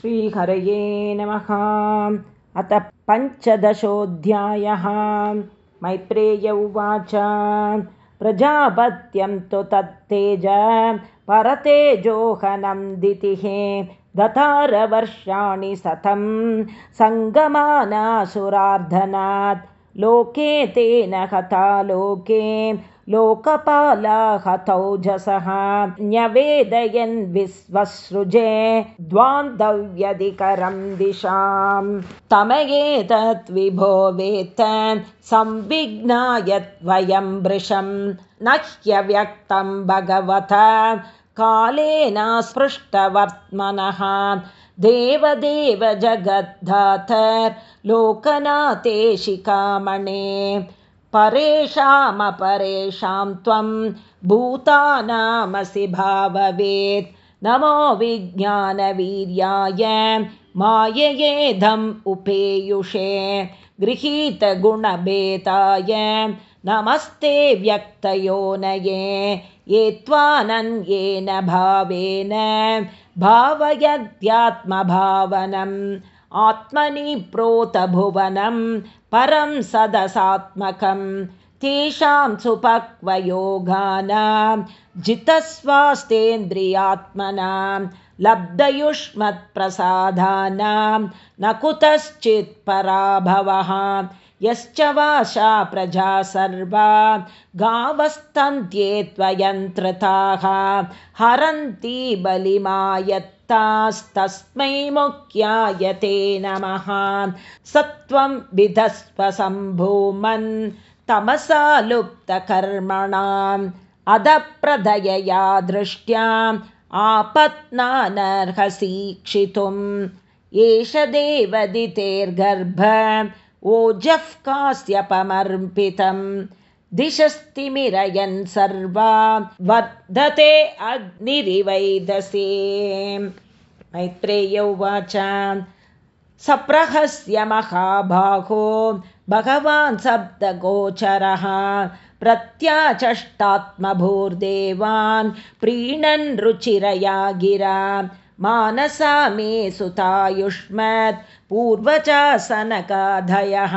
श्रीहरये नमः। अथ पञ्चदशोऽध्यायः। मैत्रेय उवाच। प्रजापत्यं तु तत्तेज परतेजोहनं दितिः। दतारवर्षाणि सतं सङ्गमानासुरार्धनात्। लोके तेन हता लोके लोकपालाहतौजसः न्यवेदयन् विश्वसृजे द्वान्दव्यधिकरं दिशां तमयेतत् विभो वेत्त संविघ्नायद्वयं वृशं न ह्यव्यक्तं भगवत कालेन स्पृष्टवर्त्मनः देवदेव जगद्धातर्लोकनाथे शिखामणे परेषामपरेषां त्वं भूतानामसि भाववेत्। नमो विज्ञानवीर्याय माययेधम् उपेयुषे। गृहीतगुणभेदाय नमस्ते व्यक्तयोनये ये त्वानन्येन भावेन भावयद्यात्मभावनम् आत्मनि प्रोतभुवनं परं सदसात्मकं तेषां सुपक्वयोगानां जितस्वास्तेन्द्रियात्मनां लब्धयुष्मत्प्रसादानां न कुतश्चित् पराभवः यश्च वाशा प्रजा सर्वा गावस्तन्त्ये त्वयन्त्रताः हरन्ति बलिमायत्तास्तस्मै मुख्यायते नमः। सत्वं विधस्वसम्भूमन् तमसा लुप्तकर्मणाम् अधप्रदयया दृष्ट्याम् आपत्नानर्हसीक्षितुम्। एष देवदितेर्गर्भ ओजः कास्यपमर्पितं दिशस्तिमिरयन् सर्वा वर्धते अग्निरिवैदसे। मैत्रेय उवाच सप्रहस्य महाबाहो भगवान् सप्तगोचरः प्रत्याचष्टात्मभूर्देवान् प्रीणन् रुचिरया गिरा मानसा मे सुतायुष्मत् पूर्वचासनकाधयः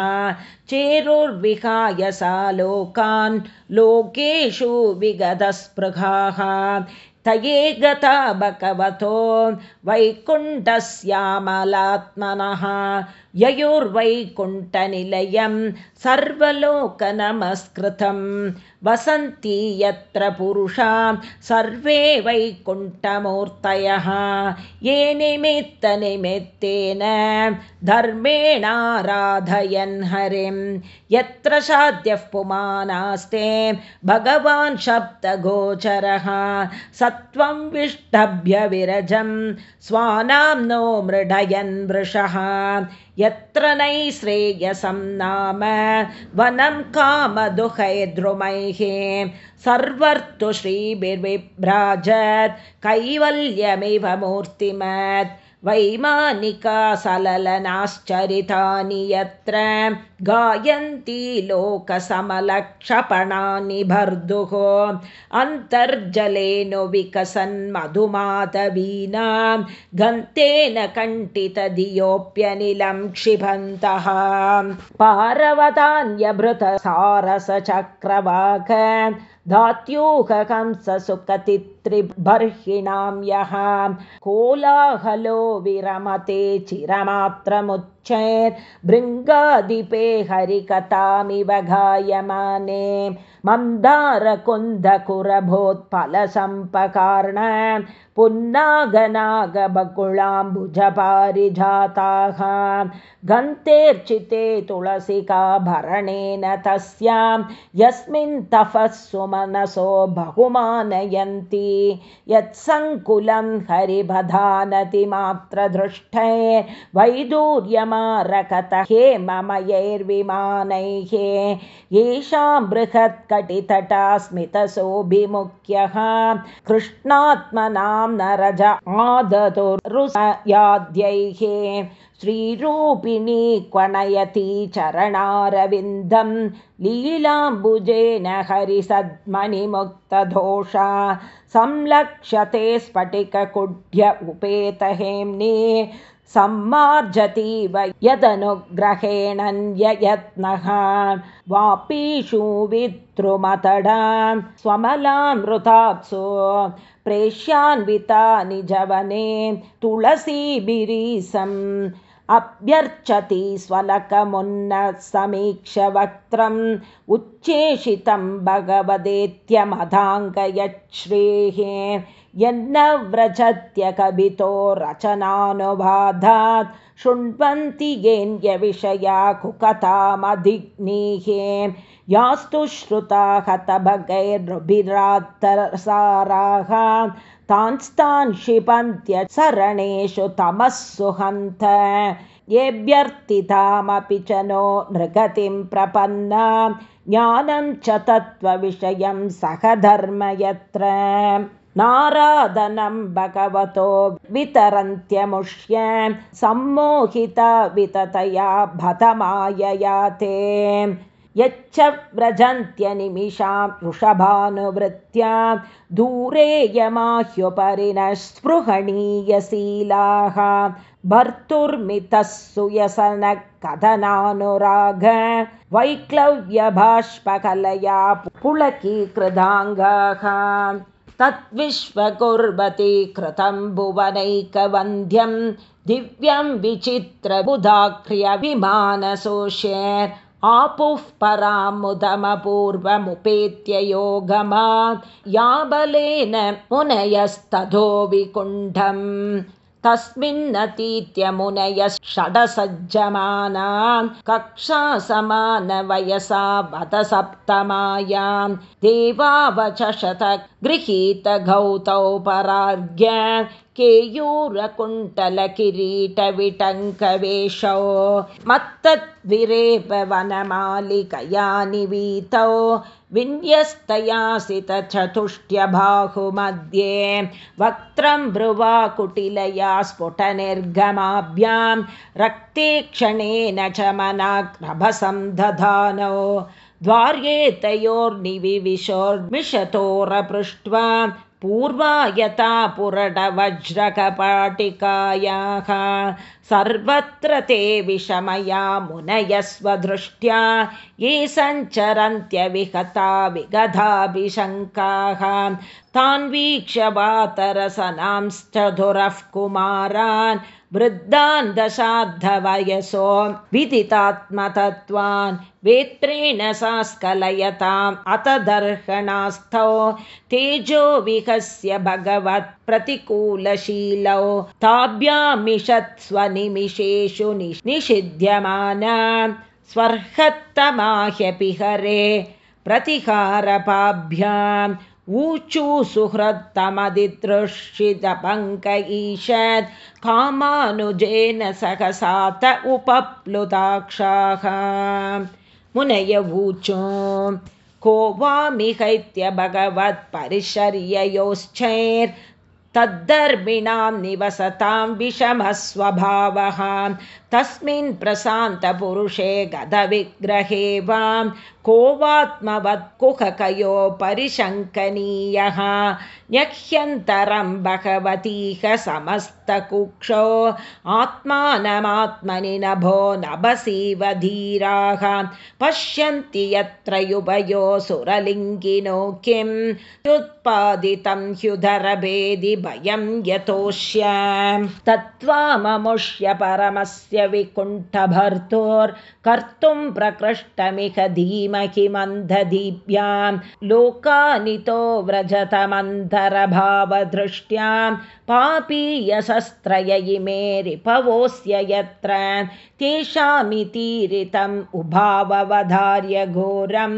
चेरुर्विहाय सा लोकान् लोकेषु विगतस्पृहाः। तये गता भगवतो वैकुण्ठस्यामलात्मनः ययुर्वैकुण्ठनिलयं सर्वलोकनमस्कृतं वसन्ति यत्र पुरुषा सर्वे वैकुण्ठमूर्तयः। ये निमित्तनिमित्तेन धर्मेणाराधयन् हरिं। यत्र साध्यः पुमानास्ते भगवान् शब्दगोचरः। सत्वं विष्टभ्यविरजं स्वानां नो मृडयन् वृषः यत्र नैश्रेयसं नाम वनं कामदुहैद्रुमैः सर्वर्तु श्रीभिर्विभ्राजत् कैवल्यमिव मूर्तिमत् वैमानिकासललनाश्चरितानि यत्र गायन्ति लोकसमलक्षपणानि भर्दुः। अन्तर्जलेनु विकसन् मधुमाधवीनां गन्तेन कण्ठितधियोऽप्यनिलं क्षिपन्तः पारवतान्यभृतसारसचक्रवाक धात्यूहकंससुखतित्रिबर्हिणां यः कोलाहलो विरमते चिरमात्रमुच्चैर्भृङ्गादिपे हरिकथामिव गायमाने। मन्दारकुन्दकुरभोत्फलसम्पकार्ण पुन्नागनागबकुलाम्बुजपारिजाताः। गन्तेर्चिते तुलसिकाभरणेन तस्यां यस्मिन् तपः सुमनसो बहुमानयन्ति। यत्सङ्कुलं हेममयैर्विमानैः येषां बृहत्कटितटा स्मितसोऽभिमुख्यः। कृष्णात्मनां न रज आदतुरुसयाद्यैः श्रीरूपिणी क्वणयति चरणारविन्दं लीलाम्बुजेन हरिसद्मनिमुक्तदोषा संलक्ष्यते स्फटिककुड्य उपेतहेम्नि सम्मार्जतीव यदनुग्रहेणन्ययत्नः वापीषु वितृमतडां स्वमलामृताप्सु प्रेष्यान्विता निजवने तुलसीबिरीसम् अभ्यर्चति स्वलकमुन्नसमीक्षवक्त्रम् उच्चेषितं भगवदेत्यमधाङ्गयच्छ्रेः यन्न व्रजत्य कवितो रचनानुवादात् शृण्वन्ति येन्यविषया कुकथामधिग्नीः यास्तु श्रुता हतभगैर्भिरात्तरसाराः तांस्तान् क्षिपन्त्यसरणेषु तमः सुहन्त येभ्यर्थितामपि च नो नृगतिं प्रपन्ना ज्ञानं च तत्त्वविषयं सह धर्म यत्र नाराधनं भगवतो वितरन्त्यमुष्य सम्मोहिता विततया भतमायया ते यच्च व्रजन्त्यनिमिषां वृषभानुवृत्त्या दूरे यमाह्युपरि स्पृहणीयशीलाः भर्तुर्मितः सुयसन कथनानुराग वैक्लव्यभाष्पकलया पुलकीकृदाङ्गाः। तद्विश्वकुर्वती कृतं भुवनैकवन्द्यं दिव्यं विचित्रबुधाक्रियविमानसोष्येर् आपुः परामुदमपूर्वमुपेत्य योगमा याबलेन मुनयस्तधो विकुण्ठम् तस्मिन्नतीत्यमुनयः षडसज्जमानां कक्षा समानवयसा सप्तमायां देवावचषत गृहीतगौतौ परार्घ्य केयूरकुण्टलकिरीटविटङ्कवेषौ मत्तद्विरेपवनमालिकया निवीतौ विन्यस्तयासितचतुष्ट्यबाहुमध्ये वक्त्रं ब्रुवाकुटिलया स्फुटनिर्गमाभ्यां रक्ते क्षणेन च मनाग्रभसं दधानौ द्वार्ये तयोर्निविविशोर्मिषतोरपृष्ट्वा पूर्वा यथा पुरडवज्रकपाटिकायाः सर्वत्र ते विषमया मुनयस्वदृष्ट्या ये सञ्चरन्त्यविहता विगधाभिशङ्काः। तान् वीक्ष्य वातरसनांश्च धुरः कुमारान् वृद्धान् दशार्धवयसो विदितात्मतत्त्वान् वेत्रेण सा स्खलयताम् अत दर्शनास्थौ तेजो विहस्य भगवत् प्रतिकूलशीलौ ताभ्यामिषत् स्वनिमिषेषु निषिध्यमाना स्वर्हत्तमाह्यपि हरे प्रतिहारपाभ्याम् ऊचु सुहृत्तमदिदृशितपङ्क ईषत् कामानुजेन सहसात उपप्लुताक्षाः। मुनय ऊचु को वामिहैत्य भगवत्परिशर्ययोश्चैर् तद्धर्मिणां निवसतां विषमस्वभावः तस्मिन् प्रशान्तपुरुषे गदविग्रहे वां कोवात्मवत्कुहकयो परिशङ्कनीयः। न्यह्यन्तरं भगवतीह समस्तकुक्षो आत्मानमात्मनि नभो नभसीव धीराः। पश्यन्ति यत्र युभयो सुरलिङ्गिनो किं? ह्युत्पादितं ह्युदरभेदि भयं यतोष्य। तत्त्वाममुष्य परमस्य विकुण्ठभर्तोर्कर्तुं प्रकृष्टमिह धीमहि मन्ददीप्यां लोकानितो व्रजतमन्धरभावदृष्ट्यां पापीयशस्त्रय इमे रिपवोऽस्य यत्र तेषामितीरितम् उभाववधार्य घोरं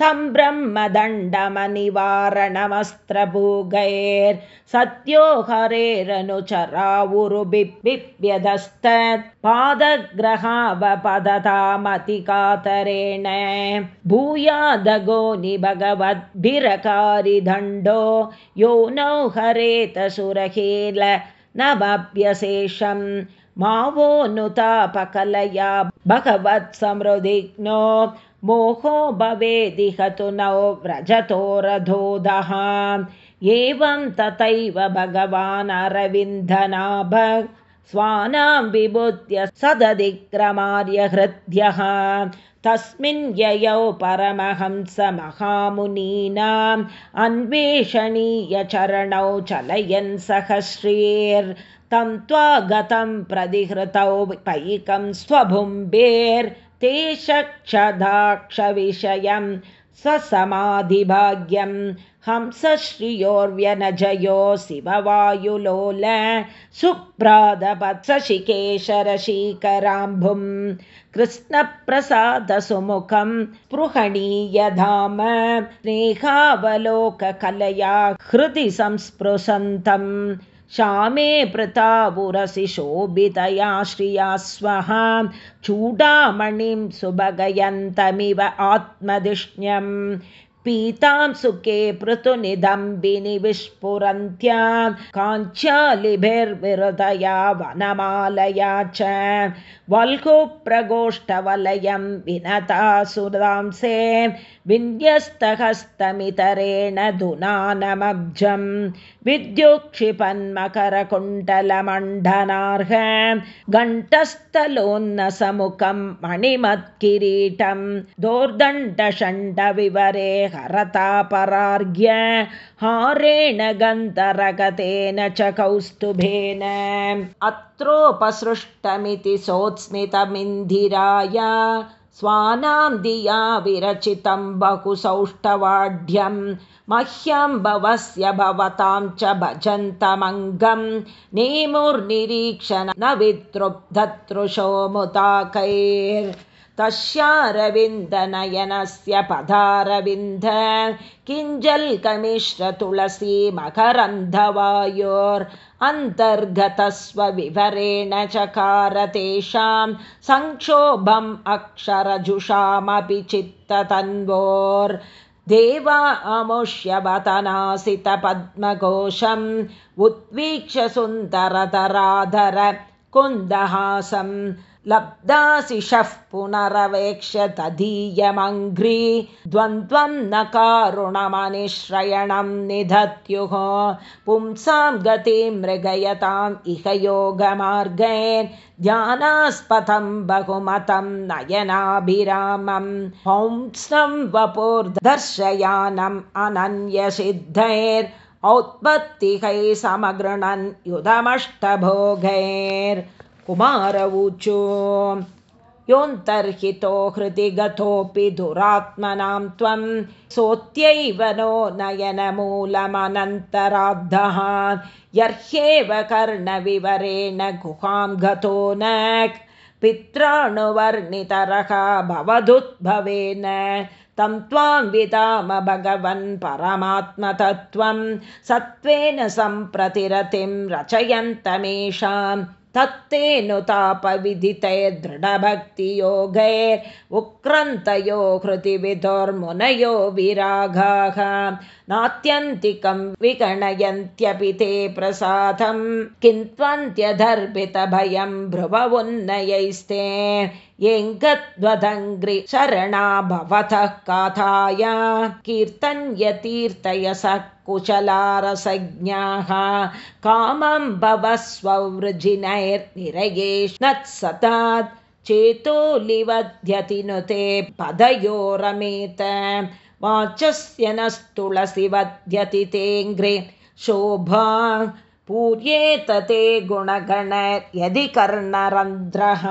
तं ब्रह्मदण्डमनिवारणमस्त्रभूगैर्सत्यो हरेरनुचरावुरुबिप्यदस्तत् पादग्रहावपदतामतिकातरेण भूयादगो निभगवद्भिरकारिदण्डो यो नौ हरेत सुरहेल नभ्यशेषम् मा वो नुतापकलया भगवत्समृदिग्नो मोहो भवेदिहतु नौ व्रजतो रथोदः। एवं तथैव भगवान् अरविन्दनाभ स्वानां विभुत्य सदधिक्रमार्यहृद्यः तस्मिन् ययौ परमहंसमहामुनीनाम् अन्वेषणीयचरणौ चलयन् सहश्रीर्तं त्वागतं प्रतिहृतौ पैकं स्वभुम्बेर्ते शक्षदाक्षविषयं स्वसमाधिभाग्यं हंसश्रियोर्व्यनजयो शिववायुलोल सुप्रादपत्सशिकेशरशीकराम्भुं कृष्णप्रसादसुमुखं स्पृहणीयधाम स्नेहावलोककलया हृदि संस्पृशन्तम् श्यामे पृतावुरसि शोभितया श्रिया स्वः। चूडामणिं सुभगयन्तमिव आत्मधिष्ण्यम्। पीतां सुखे पृथुनिदम्बिनि विस्फुरन्त्या। काञ्च्यालिभिर्विहृदया वनमालया च वल्गुप्रगोष्ठवलयं विनता सुरांसे विन्यस्तहस्तमितरेण धुनानमब्जं विद्युक्षिपन्मकरकुण्डलमण्डनार्ह घण्टस्थलोन्नसमुखं मणिमत्किरीटं दोर्दण्डषण्डविवरे हरतापरार्घ्य हारेण गन्धरगतेन च कौस्तुभेन अत्रोपसृष्टमिति सोत्स्मितमिन्दिराय स्वानां दिया विरचितं बहुसौष्ठवाढ्यं मह्यं भवस्य भवतां च भजन्तमङ्गं नेमुर्निरीक्षण न वितृप्धतृशो मुताकैर् तस्यारविन्दनयनस्य पदारविन्द किञ्जल्कमिश्रतुलसी मकरन्धवायोरन्तर्गतस्वविवरेण चकार तेषां संक्षोभम् अक्षरजुषामपि चित्ततन्वोर्। देवा अमुष्यवतनासितपद्मघोषम् उत्वीक्ष्य सुन्दरतराधर कुन्दहासम् लब्धासिषः पुनरवेक्ष्य तदीयमङ्घ्रि द्वन्द्वं न कारुणमनिश्रयणं निधत्युः। पुंसां गतिं मृगयताम् इह योगमार्गे ध्यानास्पथं बहुमतं नयनाभिरामं। हंस्नं वपुर्दर्शयानम् अनन्यसिद्धैर् औत्पत्तिकै समगृणन् युधमष्टभोगैर् कुमारवूचो। योऽन्तर्हितो हृदि गतोऽपि दुरात्मनां त्वं सोत्यैव नो नयनमूलमनन्तराद्धः यर्ह्येव कर्णविवरेण गुहां गतो न पित्रानुवर्णितरः भवदुद्भवेन। तं त्वां विदाम भगवन् परमात्मतत्त्वं। सत्त्वेन सम्प्रतिरतिं रचयन्तमेषाम् उक्रन्तयो हृतिविदुर्मुनयो विरागाः नात्यन्तिकं विगणयन्त्यपि ते प्रसादं किन्त्वन्त्यधर्भितभयं भ्रुवुन्नयैस्ते येङ्गद्वदङ्घ्रि शरणा भवतः काथाय। कीर्तन्यतीर्थय स कुशलारसज्ञाः कामं भवस्ववृजिनैर्निरयेष्णत्सतात् चेतोलिवध्यति नु ते पदयोरमेत वाचस्य नस्तुलसि वध्यति तेऽङ्घ्रे शोभा पूर्येत ते गुणगण यदि कर्णरन्ध्रः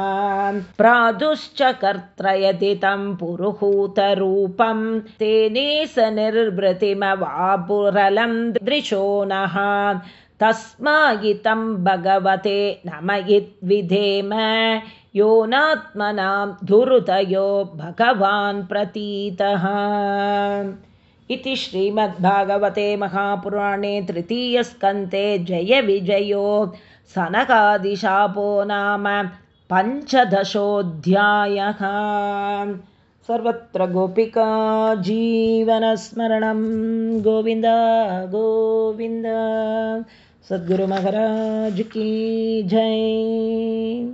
प्रादुश्च कर्त्रयदि तं पुरुहूतरूपं तेने स निर्वृतिमवापुरलं दृशो नः। तस्मायितं भगवते नमयिद्विधेम यो नात्मनां धुरुतयो भगवान् प्रतीतः इति श्रीमद्भागवते महापुराणे तृतीयस्कन्ते जयविजयो सनकादिशापो नाम पञ्चदशोऽध्यायः। सर्वत्र गोपिका जीवनस्मरणं। गोविन्द गोविन्द। सद्गुरुमहाराज की जय